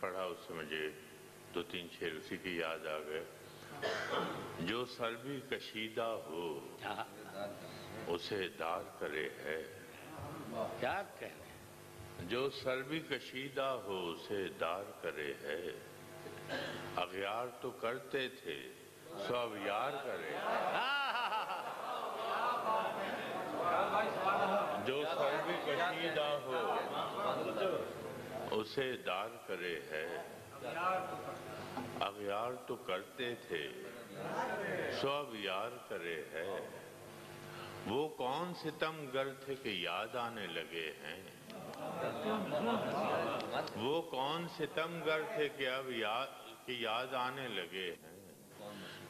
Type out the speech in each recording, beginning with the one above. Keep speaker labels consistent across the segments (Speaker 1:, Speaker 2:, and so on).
Speaker 1: پڑھا اس سے مجھے دو تین شعر اسی کی یاد آ گئے۔ جو سر بھی کشیدہ ہو اسے دار کرے ہے۔
Speaker 2: کیا کہنے
Speaker 1: جو سر بھی کشیدہ ہو اسے دار کرے ہے۔ اغیار تو کرتے تھے سو اب یار کرے۔ جو سر بھی کشیدہ ہو اسے دار کرے ہے۔ اغیار تو کرتے تھے۔ سو اب یار کرے ہے۔ وہ کون ستم گر تھے کہ یاد آنے لگے ہیں۔ وہ کون ستم گر تھے کہ اب یاد کہ یاد آنے لگے ہیں۔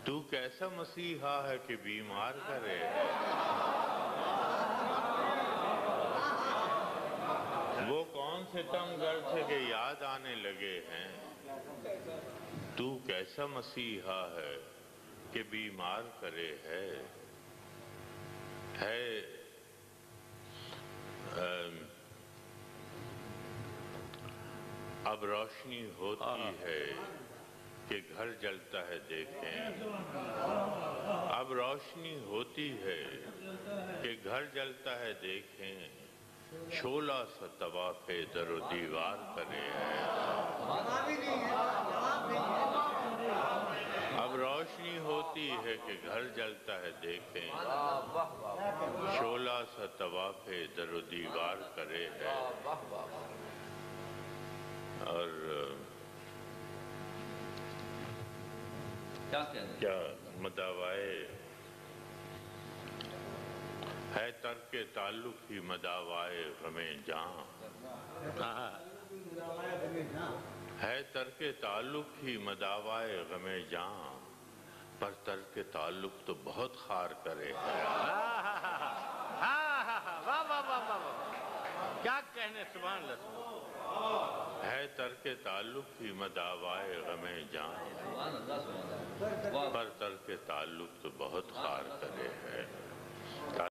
Speaker 1: تو کیسا مسیحا ہے کہ بیمار کرے ہے وہ کون ستم گر تھے کہ یاد آنے لگے ہیں۔ تو کیسا مسیحا ہے کہ بیمار کرے ہے؟ ہے اب روشنی ہوتی ہے کہ گھر جلتا ہے دیکھیں۔ اب روشنی ہوتی ہے کہ گھر جلتا ہے دیکھیں۔ شولہ سا طواف در و دیوار کرے اب روشنی ہوتی ہے کہ گھر جلتا ہے دیکھیں۔ شولہ سا طواف در و دیوار کرے ہے اور
Speaker 3: کیا
Speaker 1: مداوائے ہے ترک تعلق ہی مداوائے غم جاں
Speaker 2: ہاں
Speaker 1: ہے ترک تعلق ہی مداوائے غم جاں پر ترک تعلق تو بہت خار کرے۔
Speaker 2: کیا کہنے سبحان اللہ
Speaker 1: ہے ترک تعلق ہی مداوائے غم جاں
Speaker 3: سبحان اللہ سبحان اللہ۔ واہ
Speaker 1: پر ترک تعلق تو بہت خار کرے ہے۔